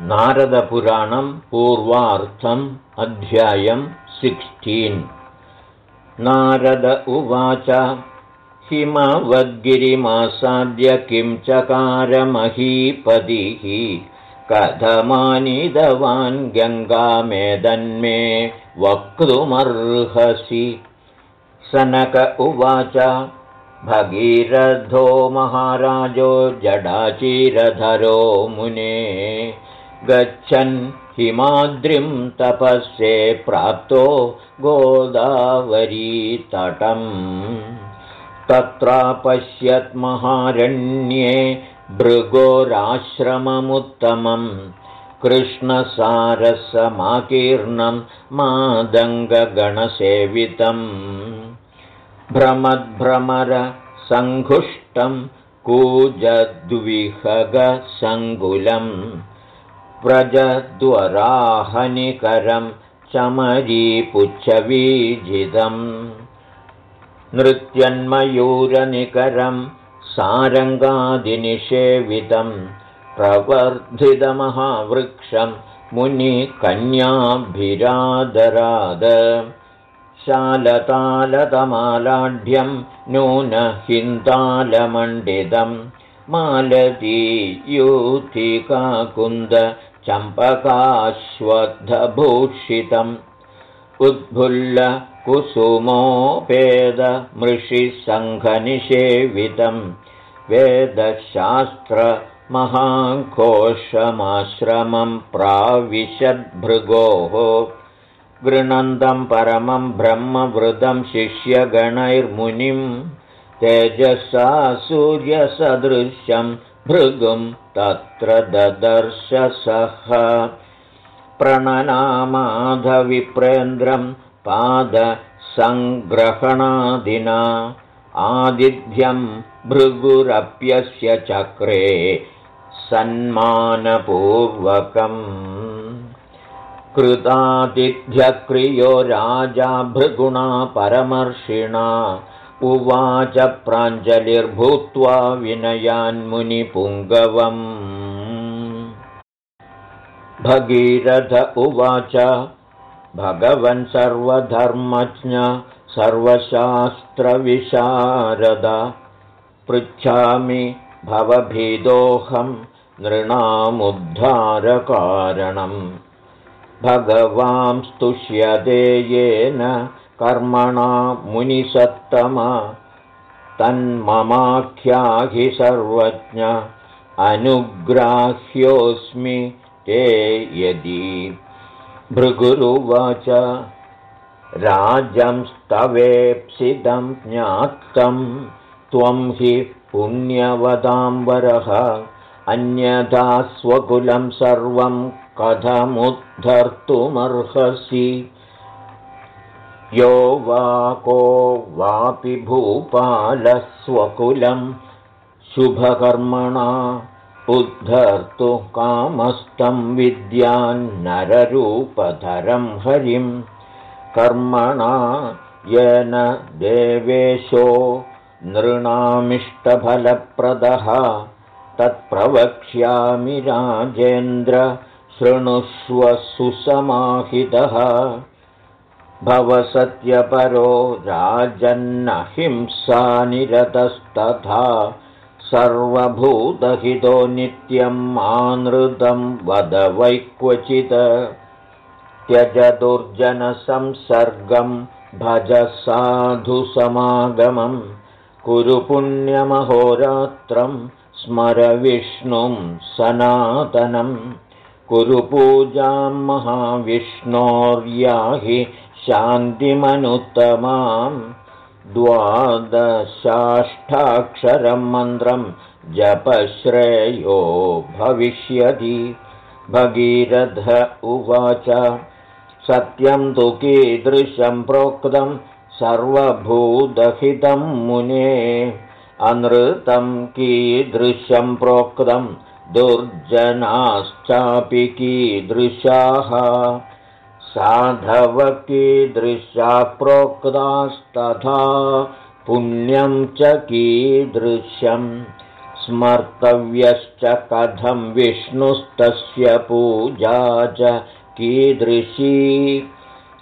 नारदपुराणं पूर्वार्थम् अध्यायं सिक्स्टीन्। नारद उवाच हिमवद्गिरिमासाद्य किं चकारमहीपतिः कथमानिदवान् गङ्गामेदन्मे वक्तुमर्हसि? सनक उवाच भगीरथो महाराजो जडाचिरधरो मुने गच्छन् हिमाद्रिं तपस्ये प्राप्तो गोदावरीतटम्। तत्रापश्यत् महारण्ये भृगोराश्रममुत्तमम्। कृष्णसारसमाकीर्णं मादङ्गगणसेवितम्। भ्रमद्भ्रमरसङ्घुष्टं कूजद्विहगसङ्कुलम् व्रजद्वराहनिकरं चमरीपुच्छवीजितम्। नृत्यन्मयूरनिकरं सारङ्गादिनिषेवितं प्रवर्धितमहावृक्षं मुनिकन्याभिरादराद। शालतालतमालाढ्यं नूनहिन्तालमण्डितं मालती यूथिकाकुन्द चम्पकाश्वद्धभूषितम्। उद्भुल्लकुसुमोपेदमृषिसङ्घनिषेवितं वेदशास्त्रमहाघोषमाश्रमं प्राविशद्भृगोः। गृणन्तं परमं ब्रह्मवृतं शिष्यगणैर्मुनिं तेजसा सूर्यसदृशं भृगुं तत्र ददर्शसः। प्रणनामाधविप्रेन्द्रं पादसङ्ग्रहणादिना। आदिध्यं भृगुरप्यस्य चक्रे सन्मानपूर्वकम्। कृतातिथ्यक्रियो राजा भृगुणा परमर्षिणा उवाच प्राञ्जलिर्भूत्वा विनयान्मुनिपुङ्गवम् भगीरथ उवाच भगवन् सर्वधर्मज्ञ सर्वशास्त्रविशारद। पृच्छामि भवभीदोऽहं नृणामुद्धारकारणम्। भगवांस्तुष्यते येन कर्मणा मुनिसत्तमा तन्ममाख्याहि सर्वज्ञ अनुग्राह्योऽस्मि ते यदि। भृगुरुवाच राजंस्तवेप्सितं ज्ञातं त्वं हि पुण्यवदाम्बरः अन्यथा स्वकुलं सर्वं कथमुद्धर्तुमर्हसि यो वा को वापि भूपालस्वकुलं शुभकर्मणा उद्धर्तु कामस्तं विद्यान्नररूपधरं हरिं। कर्मणा येन देवेशो नृणामिष्टफलप्रदः। तत्प्रवक्ष्यामि राजेन्द्र शृणुष्व सुसमाहितः भवसत्यपरो राजन्नहिंसानिरतस्तथा सर्वभूतहितो नित्यं मानृतं वद वै क्वचित् त्यज दुर्जनसंसर्गं भज साधुसमागमं कुरु पुण्यमहोरात्रं स्मर विष्णुं सनातनं। कुरु पूजां महाविष्णोर्याहि शान्तिमनुत्तमाम् द्वादशाष्टाक्षरं मन्त्रं जपश्रेयो भविष्यति। भगीरथ उवाच सत्यं तु कीदृशं प्रोक्तं सर्वभूतहितं मुने। अनृतं कीदृशं प्रोक्तं दुर्जनाश्चापि कीदृशाः साधवकीदृशा प्रोक्तास्तथा पुण्यं च कीदृशं स्मर्तव्यश्च कथं विष्णुस्तस्य पूजा च कीदृशी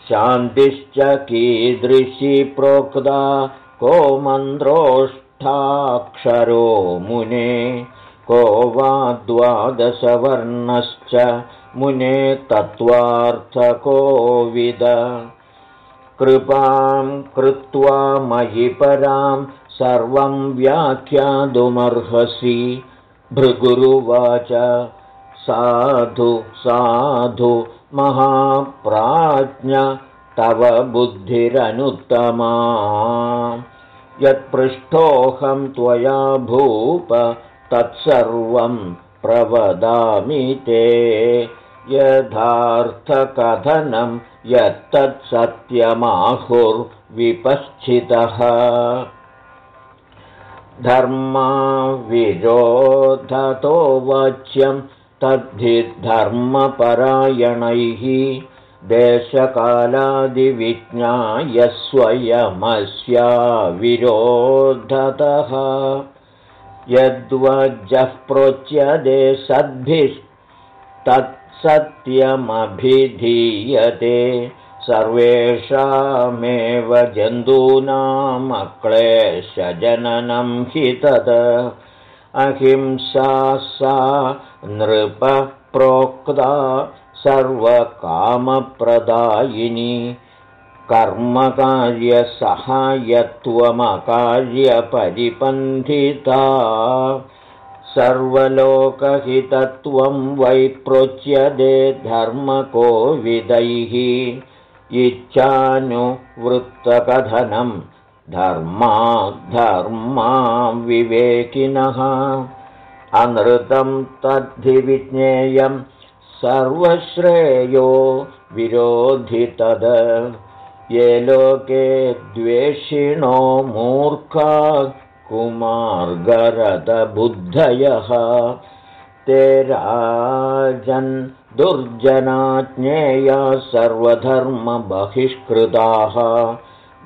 शान्तिश्च कीदृशी प्रोक्ता को मन्द्रोष्ठाक्षरो मुने को वा द्वादशवर्णश्च मुने तत्त्वार्थकोविद। कृपां कृत्वा मयि परां सर्वं व्याख्यातुमर्हसि। भृगुरुवाच साधु साधु महाप्राज्ञ तव बुद्धिरनुत्तमा। यत्पृष्ठोऽहं त्वया भूप तत्सर्वं प्रवदामि ते यथार्थकथनं यत्तत्सत्यमाहुर्विपश्चितः धर्माविरोधतो वाच्यं तद्धि धर्मपरायणैः देशकालादिविज्ञाय स्वयमस्या विरोधतः यद्वजः प्रोच्यते सद्भिस्तत्सत्यमभिधीयते सर्वेषामेव जन्तूनामक्लेशजननं हि तत् अहिंसा सा नृपप्रोक्ता सर्वकामप्रदायिनी। कर्मकार्यसहायत्वमकार्यपरिपन्थिता सर्वलोकहितत्वं वै प्रोच्यते धर्मकोविदैः। इच्छानुवृत्तकथनं धर्मा विवेकिनः अनृतं तद्धिविज्ञेयं सर्वश्रेयो विरोधि तद ये लोके द्वेषिणो मूर्खा कुमार्गरतबुद्धयः ते राजन् दुर्जनाज्ञेया सर्वधर्मबहिष्कृताः।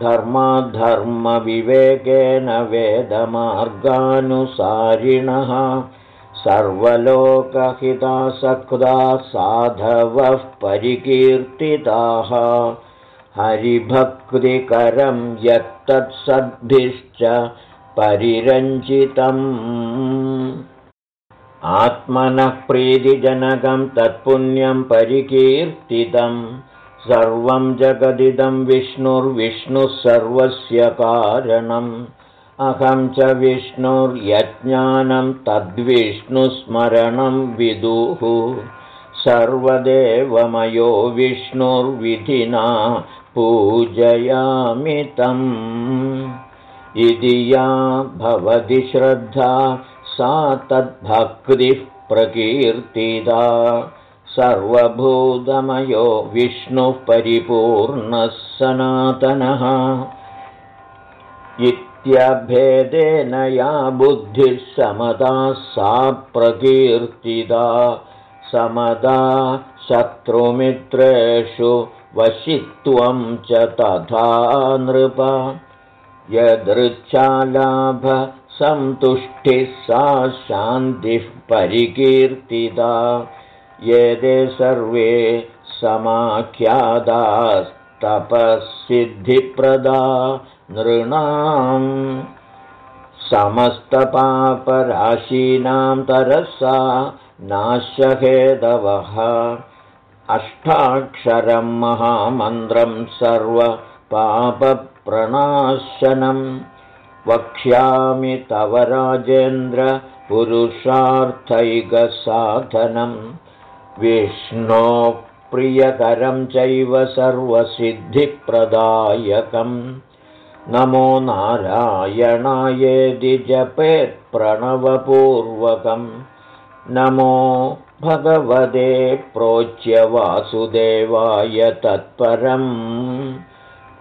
धर्माधर्मविवेकेन वेदमार्गानुसारिणः। सर्वलोकहितासक्ता साधवः परिकीर्तिताः। हरिभक्तिकरं यत्तत्सद्भिश्च परिरञ्जितम्। आत्मनः प्रीतिजनकं तत्पुण्यं परिकीर्तितम् सर्वं जगदिदं विष्णुर्विष्णुः सर्वस्य कारणम्। अहं च विष्णुर्यज्ञानं तद्विष्णुस्मरणं विदुः। सर्वदेवमयो विष्णुर्विधिना पूजयामि तम् इति या भवति श्रद्धा सा तद्भक्तिः प्रकीर्तिता सर्वभूतमयो विष्णुः परिपूर्णः सनातनः। इत्यभेदेन या बुद्धिः समदा सा प्रकीर्तिता समदा शत्रुमित्रेषु वशित्वं च तथा नृप यदृच्छालाभसन्तुष्टिः सा शान्तिः परिकीर्तिता। ये सर्वे समाख्यादास्तपःसिद्धिप्रदा नृणाम् समस्तपापराशीनां तरसा नाश्यहेदवः अष्टाक्षरं महामन्त्रं सर्वपापप्रणाशनं वक्ष्यामि तव राजेन्द्र पुरुषार्थैकसाधनम्। विष्णोप्रियकरं चैव सर्वसिद्धिप्रदायकम्। नमो नारायणायेदि जपेत्प्रणवपूर्वकं नमो भगवते प्रोच्य वासुदेवाय तत्परम्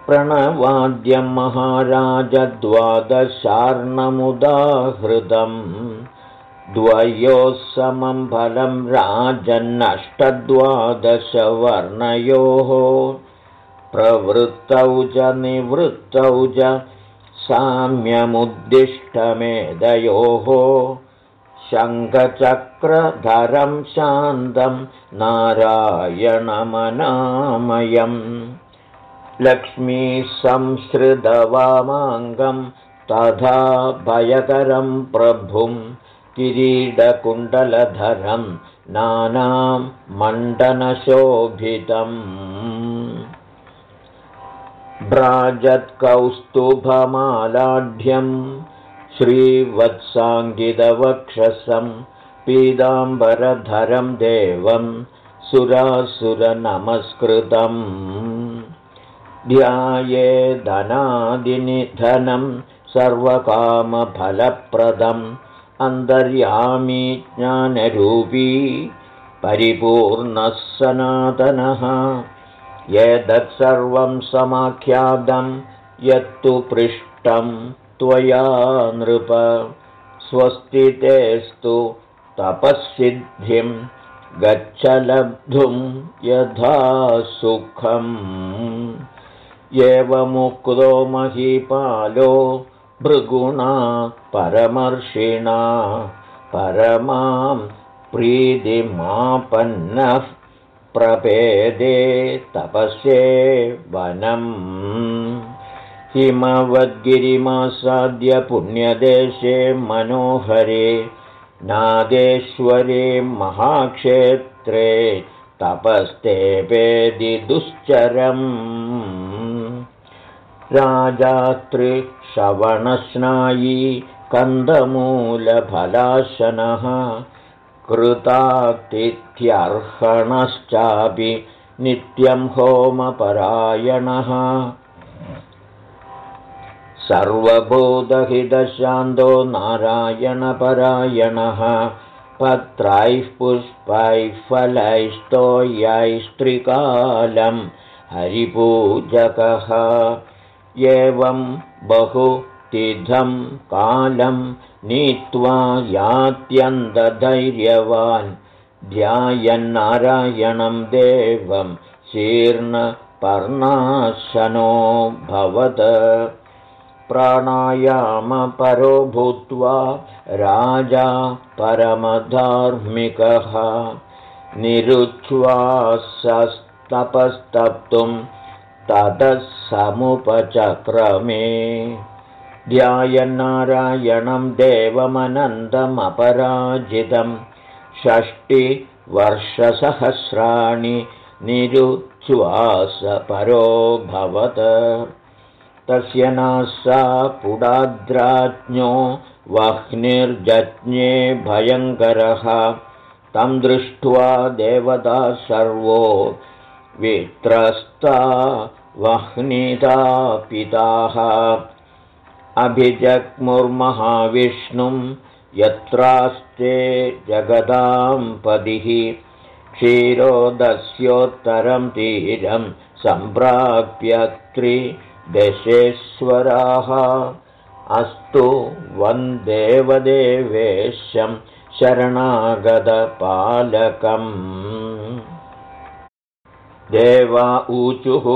प्रणवाद्यं महाराजद्वादशार्णमुदाहृतम् द्वयोः समं फलं राजन्नष्टद्वादशवर्णयोः। प्रवृत्तौ च निवृत्तौ च साम्यमुद्दिष्टमेदयोः शङ्खचक्रधरं शान्तं नारायणमनामयम् लक्ष्मीसंसृतवामाङ्गं तथा भयकरं प्रभुं किरीडकुण्डलधरं नानां मण्डनशोभितम् भ्राजत्कौस्तुभमालाढ्यं श्रीवत्साङ्गितवक्षसं पीताम्बरधरं देवं सुरासुरनमस्कृतम् ध्याये धनादिनिधनं सर्वकामफलप्रदम् अन्तर्यामी ज्ञानरूपी परिपूर्णः सनातनः। एतत्सर्वं समाख्यातं यत्तु पृष्टं त्वया नृप। स्वस्तितेस्तु तपःसिद्धिं गच्छ लब्धुं यथा सुखम् एवमुक्तो महीपालो भृगुणा परमर्षिणा। परमां प्रीतिमापन्नः प्रपेदे तपस्ये वनम् हिमवद्गिरिमासाद्य पुण्यदेशे मनोहरे नागेश्वरे महाक्षेत्रे तपस्तेपेदि दुश्चरम् राजातृश्रवणस्नायी कन्दमूलफलाशनः कृतातिथ्यर्हणश्चापि नित्यं होमपरायणः। सर्वभूतहितशान्तो नारायणपरायणः पत्रैः पुष्पैः फलैस्तोयैस्त्रिकालं हरिपूजकः एवं बहुतिथं कालं नीत्वा यात्यन्तधैर्यवान् ध्यायन्नारायणं देवं शीर्णपर्णाशनो भवद प्राणायामपरो भूत्वा राजा परमधार्मिकः। निरुच्छ्वासस्तपस्तप्तुं ततः समुपचक्रमे ध्यायन्नारायणं देवमनन्दमपराजितं षष्टिवर्षसहस्राणि भवत। तस्य नासा पुडाद्राज्ञो वह्निर्जज्ञे भयङ्करः। तं दृष्ट्वा देवता सर्वो वित्रस्ता वह्निदापिताः अभिजग्मुर्महाविष्णुं यत्रास्ते जगदां पदिः क्षीरोदस्योत्तरं तीरं सम्प्राप्य त्रिदशेश्वराः अस्तु वन्देवदेवेशं शरणागतपालकम्। देवा ऊचुः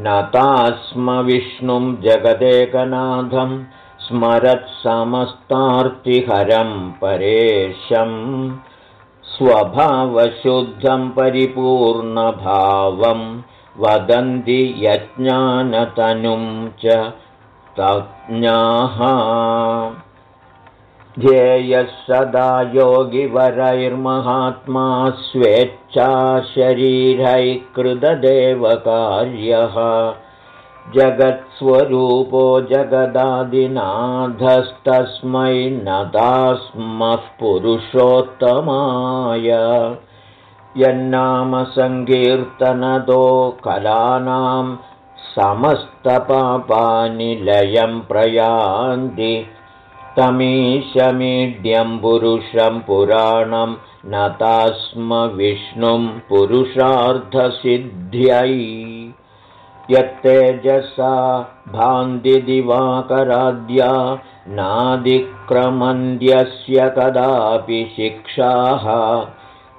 नतास्म विष्णुं जगदेकनाथं स्मरत्समस्तार्तिहरं परेशं। स्वभावशुद्धं परिपूर्णभावं वदन्ति यज्ञानतनुं च तज्ञाः ध्येयः सदा योगिवरैर्महात्मा स्वेच्छाशरीरैकृतदेवकार्यः। जगत्स्वरूपो जगदादिनाथस्तस्मै नतास्मः पुरुषोत्तमाय। यन्नामसङ्कीर्तनतो कलानां समस्तपापानिलयं प्रयान्ति तमीशमीड्यं पुरुषं पुराणं नतास्म विष्णुं पुरुषार्थसिद्ध्यै। यत्तेजसा भान्दिदिवाकराद्या नादिक्रमन्द्यस्य कदापि शिक्षाः।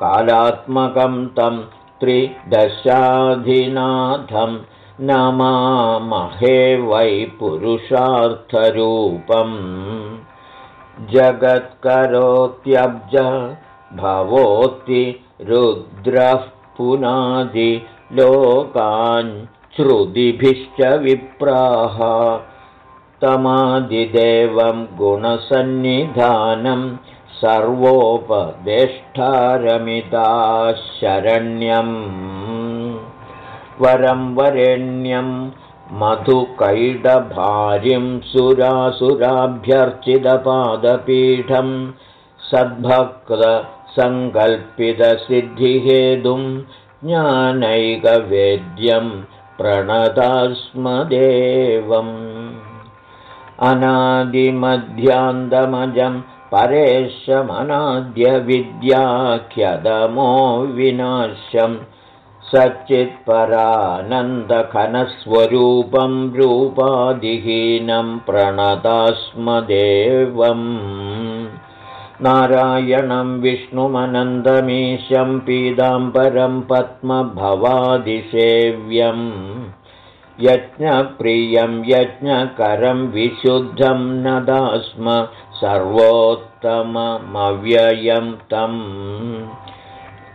कालात्मकं तं त्रिदशाधिनाथं नमामहे वै पुरुषार्थरूपम् जगत्करोत्यब्ज भवोति रुद्रः पुनादि लोकाञ्छ्रुदिभिश्च विप्राः तमादिदेवं गुणसन्निधानं सर्वोपदेष्टारमिता शरण्यम् वरं वरेण्यं मधुकैडभारिं सुरासुराभ्यर्चितपादपीठं सद्भक्तसङ्कल्पितसिद्धिहेतुं ज्ञानैकवेद्यं प्रणतास्मदेवम् अनादिमध्यान्तमजं परेशमनाद्यविद्याख्यदमो विनाश्यम् सच्चित्परानन्दघनस्वरूपं रूपादिहीनं प्रणतास्मदेवम् नारायणं विष्णुमनन्दमीशं पीताम्बरं पद्मभवादिसेव्यम्। यज्ञप्रियं यज्ञकरं विशुद्धं नदास्म सर्वोत्तममव्ययं तम्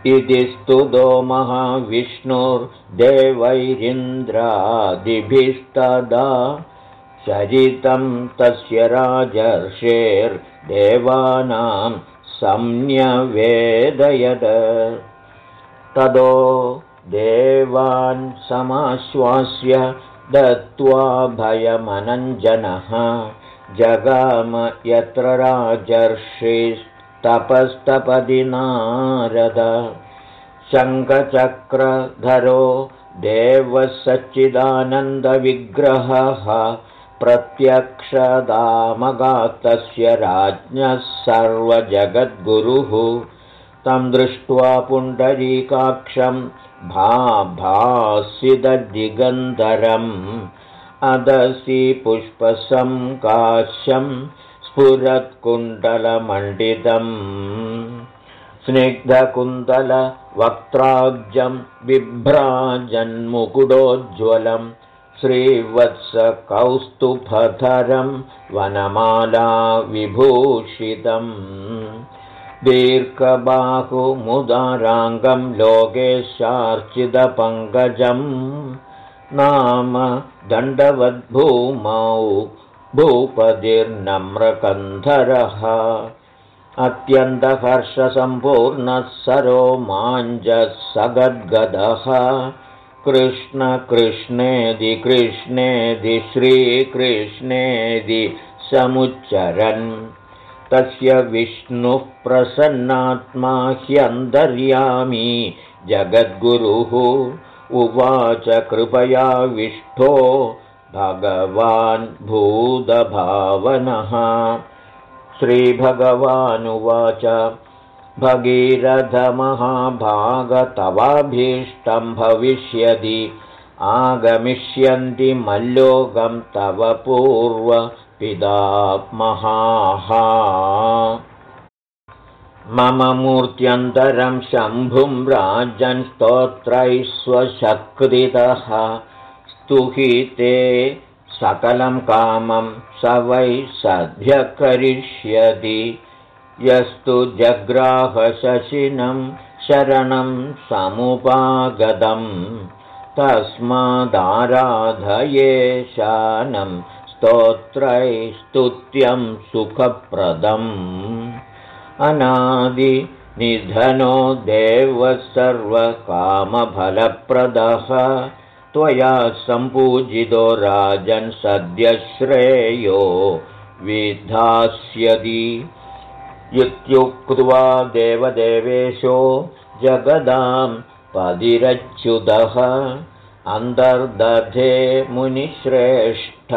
इति स्तुतो महाविष्णुर्देवैरिन्द्रादिभिस्तदा। चरितं तस्य राजर्षेर्देवानां संन्यवेदयद तदो देवान् समाश्वास्य दत्त्वा भयमनञ्जनः। जगाम यत्र राजर्षिस् तपस्तपदि नारद शङ्खचक्रधरो देवः सच्चिदानन्दविग्रहः प्रत्यक्षदामगातस्य राज्ञः सर्वजगद्गुरुः। तं दृष्ट्वा पुण्डरीकाक्षं भासिददिगन्धरम् अदसि पुष्पसङ्काश्यम् स्फुरत्कुण्डलमण्डितम् स्निग्धकुन्तलवक्त्राब्जं बिभ्राजन्मुकुडोज्ज्वलं श्रीवत्सकौस्तुभधरं वनमाला विभूषितम् दीर्घबाहुमुदाराङ्गं लोकेशार्चितपङ्कजम् नाम दण्डवद्भूमौ भूपतिर्नम्रकन्धरः। अत्यन्तहर्षसम्पूर्णः सरो माञ्जः सगद्गदः। कृष्णकृष्णेदि कृष्णेदि श्रीकृष्णेदि समुच्चरन्। तस्य विष्णुः प्रसन्नात्मा ह्यन्तर्यामी जगद्गुरुः। उवाच कृपया विष्ठो भगवान् भूतभावनः। श्रीभगवानुवाच भगीरथमहाभागतवाभीष्टं भविष्यति। आगमिष्यन्ति मल्लोकं तव पूर्वपितामहाः मम मूर्त्यन्तरं शम्भुं राजन् स्तोत्रैः स्वशक्तितः स्तुहिते सकलं कामं स वै सद्भ्यकरिष्यति यस्तु जग्राहशशिनं शरणं समुपागतं। तस्मादाराधये शानं स्तोत्रैस्तुत्यं सुखप्रदम्। अनादिनिधनो देवः सर्वकामफलप्रदः त्वया सम्पूजितो राजन् सद्यश्रेयो विधास्यति। इत्युक्त्वा देवदेवेशो जगदां पदिरच्युतः अन्तर्दधे मुनिश्रेष्ठ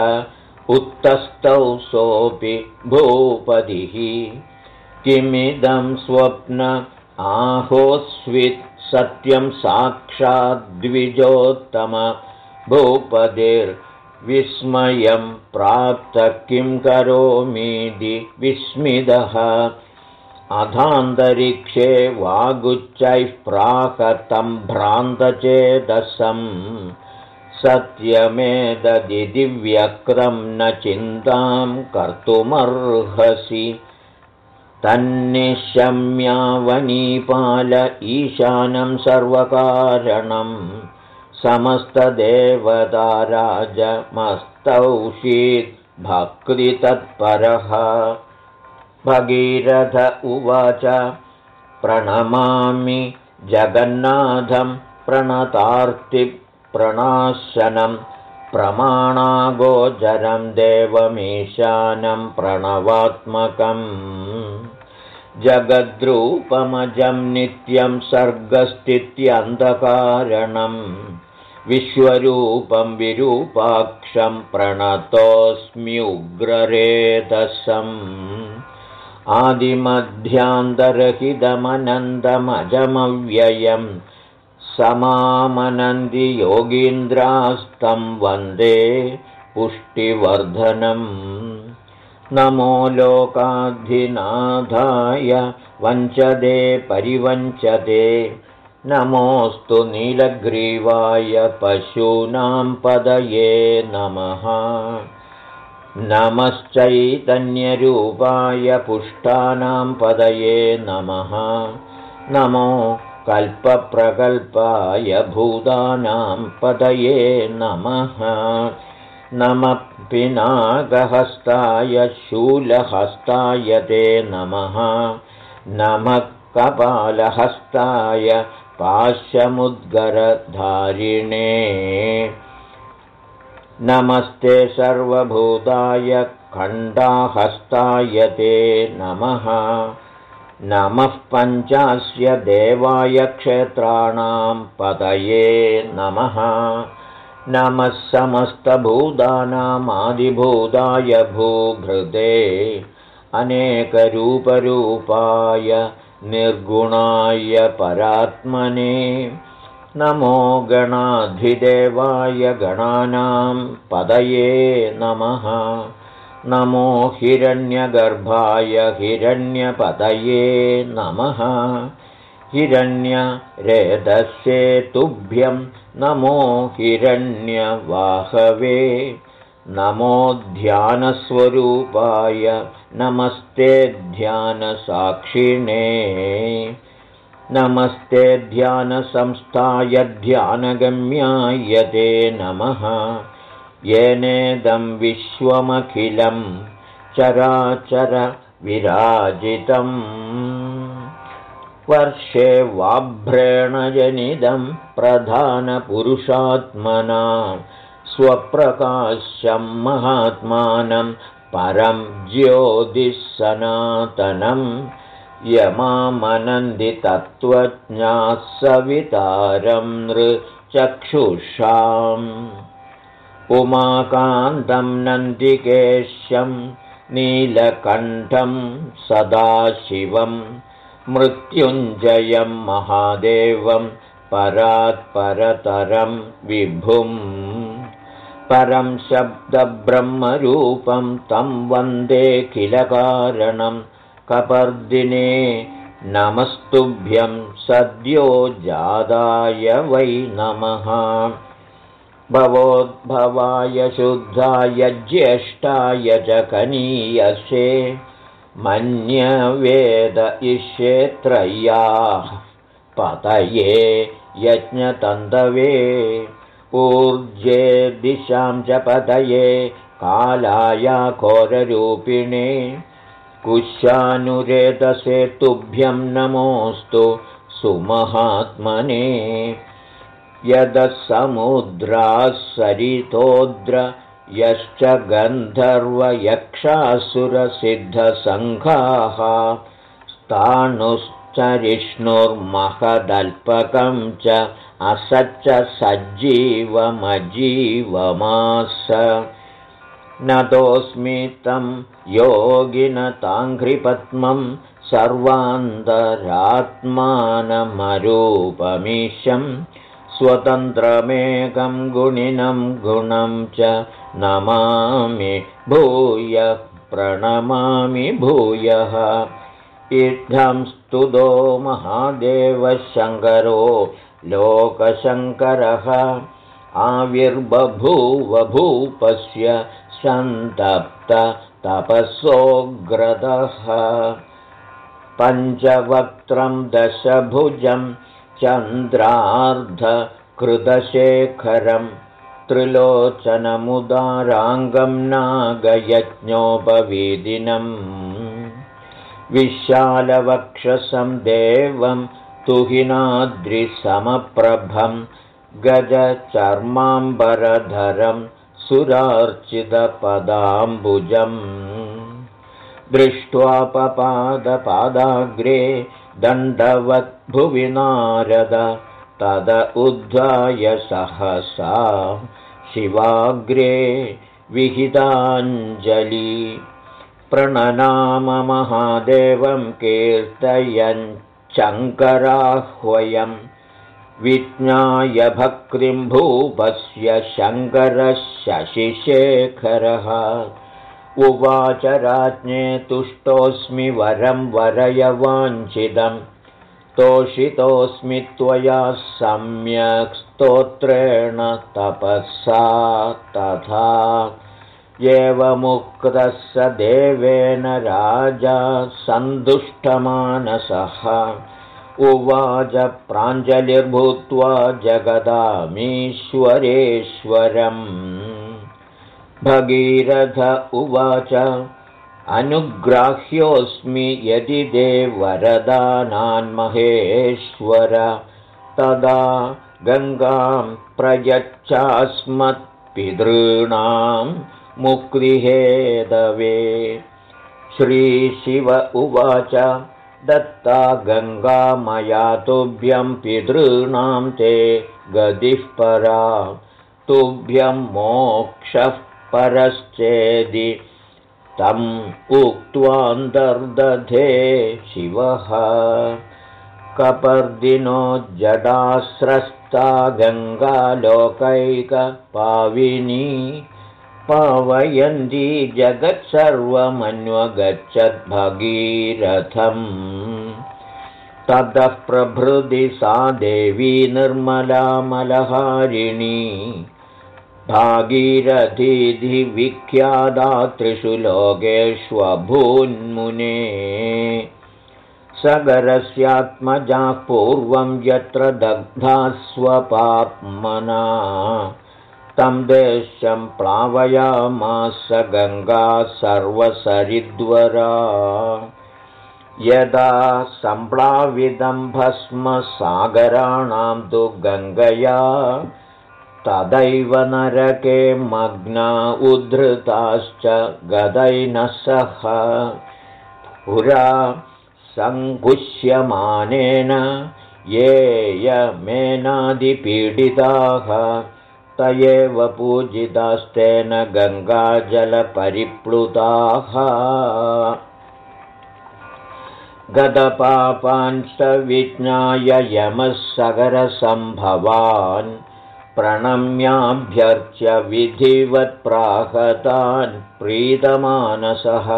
उत्तस्तौ सोऽपि भूपतिः। किमिदं स्वप्न आहोस्वित् सत्यं साक्षाद्विजोत्तम भूपतिर्विस्मयं प्राप्त किं करोमीति विस्मितः। अधान्तरिक्षे वागुच्चैः प्राकतं भ्रान्तचेदसं सत्यमेतदिति व्यक्रं न चिन्तां कर्तुमर्हसि तन्निशम्यावनीपाल ईशानं सर्वकारणम् समस्तदेवताराजमस्तौषीत् भक्तितत्परः। भगीरथ उवाच प्रणमामि जगन्नाथं प्रणतार्तिप्रणाशनं प्रमाणागोचरं देवमीशानं प्रणवात्मकम् जगद्रूपमजं नित्यं सर्गस्थित्यन्धकारणम् विश्वरूपं विरूपाक्षं प्रणतोऽस्म्युग्ररेतसम् आदिमध्यान्तरहितमनन्दमजमव्ययं समामनन्दि योगीन्द्रास्तं वन्दे पुष्टिवर्धनम् नमो लोकाधिनाथाय वञ्चदे परिवञ्चदे। नमोऽस्तु नीलग्रीवाय पशूनां पदये नमः। नमश्चैतन्यरूपाय पुष्टानां पदये नमः। नमो कल्पप्रकल्पाय भूतानां पदये नमः। नमः पिनागहस्ताय शूलहस्ताय ते नमः। नमः कपालहस्ताय पाश्यमुद्गरधारिणे नमस्ते सर्वभूताय खण्डाहस्ताय ते नमः। नमः पञ्चास्य देवाय क्षेत्राणां पतये नमः नमः समस्तभूतानामादिभूताय भूभृते अनेकरूपरूपाय निर्गुणाय परात्मने। नमो गणाधिदेवाय गणानां पदये नमः। नमो हिरण्यगर्भाय हिरण्यपदये नमः। हिरण्यरेदस्ये तुभ्यं नमो हिरण्यवाहवे नमो ध्यानस्वरूपाय नमस्ते ध्यानसाक्षिणे। नमस्ते ध्यानसंस्थाय ध्यानगम्याय ते नमः। येनेदं विश्वमखिलं चराचरविराजितम् वर्षे वाभ्रेणजनिदं प्रधानपुरुषात्मना स्वप्रकाशं महात्मानं परं ज्योतिःसनातनं यमामनन्दितत्त्वज्ञाः सवितारं नृचक्षुषाम् उमाकान्तं नन्दिकेशं नीलकण्ठं सदाशिवं मृत्युञ्जयं महादेवं परात्परतरं विभुम् परं शब्दब्रह्मरूपं तं वन्दे किलकारणं कपर्दिने नमस्तुभ्यं सद्यो जादाय वै नमः। भवोद्भवाय शुद्धाय ज्येष्ठाय च कनीयसे मन्यवेद इष्येत्रय्याः। पतये यज्ञतन्दवे ऊर्जे दिशां च पतये कालाया घोररूपिणे। कुशानुरेतसे तुभ्यं नमोऽस्तु सुमहात्मने। यदसमुद्राः सरितोद्र यश्च गन्धर्वयक्षासुरसिद्धसङ्घाः स्थाणुश्चरिष्णुर्महदल्पकं च असच्च सज्जीवमजीवमास। नतोऽस्मि तं योगिनताङ्घ्रिपद्मं सर्वान्तरात्मानमरूपमीशम् स्वतन्त्रमेकं गुणिनं गुणं च नमामि भूय प्रणमामि भूयः। इद्धं स्तुतो महादेवशङ्करो लोकशङ्करः। आविर्बभूवभूपस्य सन्तप्त तपसोऽग्रदः पञ्चवक्त्रं दशभुजं चन्द्रार्धकृतशेखरं त्रिलोचनमुदाराङ्गं नागयज्ञोपवीदिनम् विशालवक्षसं देवं तुहिनाद्रिसमप्रभं गजचर्माम्बरधरं सुरार्चितपदाम्बुजम् दृष्ट्वा पपादपादाग्रे दण्डवद्भुवि नारद तद उद्धाय सहसा शिवाग्रे विहिताञ्जलि। प्रणनाममहादेवं कीर्तयञ्चङ्कराह्वयं विज्ञाय भक्तिं भूपस्य शङ्करः शशिशेखरः उवाच राज्ञे तुष्टोऽस्मि वरं वरय वाञ्छितं तोषितोऽस्मि त्वया सम्यक् स्तोत्रेण तपःसा तथा। एवमुक्तः स देवेन राजा सन्तुष्टमानसः। उवाच प्राञ्जलिर्भूत्वा जगदामीश्वरेश्वरम् भगीरथ उवाच अनुग्राह्योऽस्मि यदि वरदानान्महेश्वर तदा गङ्गां प्रयच्छास्मत्पितॄणां मुक्तिहेदवे श्रीशिव उवाच दत्ता गङ्गा मया तुभ्यं पितॄणां ते गदिः परा। तुभ्यं मोक्षः परश्चेदि। तम् उक्त्वान्तर्दधे शिवः। कपर्दिनो जडास्रस्ता गङ्गालोकैकपाविनी। पावयन्ती जगत्सर्वमन्वगच्छद्भगीरथम् ततः प्रभृति सा देवी निर्मलामलहारिणी भागीरथीधिविख्यादा त्रिषु लोकेष्वभून्मुने। सगरस्यात्मजाः पूर्वं यत्र दग्धा स्वपाप्मना तं देशं प्लावयामास गङ्गा सर्वसरिद्वरा। यदा सम्प्लाविदं भस्मसागराणां तु गङ्गया तदैव नरके मग्ना उद्धृताश्च गदैनः सह। पुरा सङ्कुष्यमानेन ये यमेनादिपीडिताः त एव पूजितास्तेन गङ्गाजलपरिप्लुताः। गदपापांश्च विज्ञाय यमः सगरसम्भवान् प्रणम्याभ्यर्च्य विधिवत्प्राहतान् प्रीतमानसः।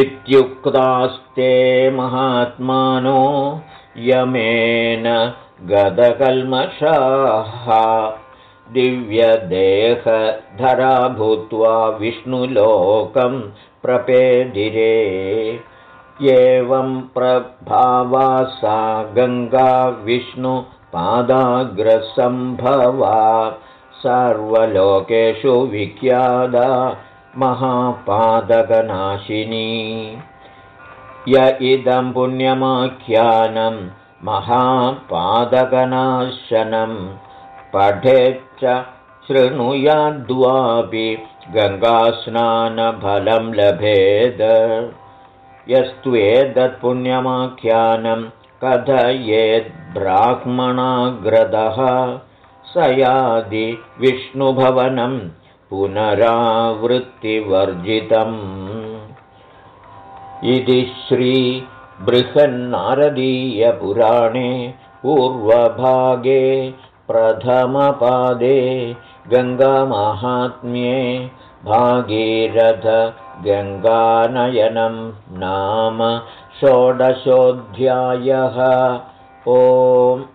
इत्युक्तास्ते महात्मानो यमेन गदकल्मषाः। दिव्यदेहधरा भूत्वा विष्णुलोकं प्रपेदिरे। एवं प्रभावा सा गङ्गा विष्णु पादाग्रसम्भवा सर्वलोकेषु विख्यादा महापादकनाशिनी। य इदं पुण्यमाख्यानं महापादकनाशनं पठेच्च शृणुयाद्वापि गङ्गास्नानफलं लभेद। यस्त्वेदत्पुण्यमाख्यानं कथयेद्ब्राह्मणाग्रदः। स यादि विष्णुभवनं पुनरावृत्तिवर्जितम्। इति श्रीबृहन्नारदीयपुराणे पूर्वभागे प्रथमपादे गङ्गामाहात्म्ये भागीरथगङ्गानयनं नाम षोडशोऽध्यायः। ओम्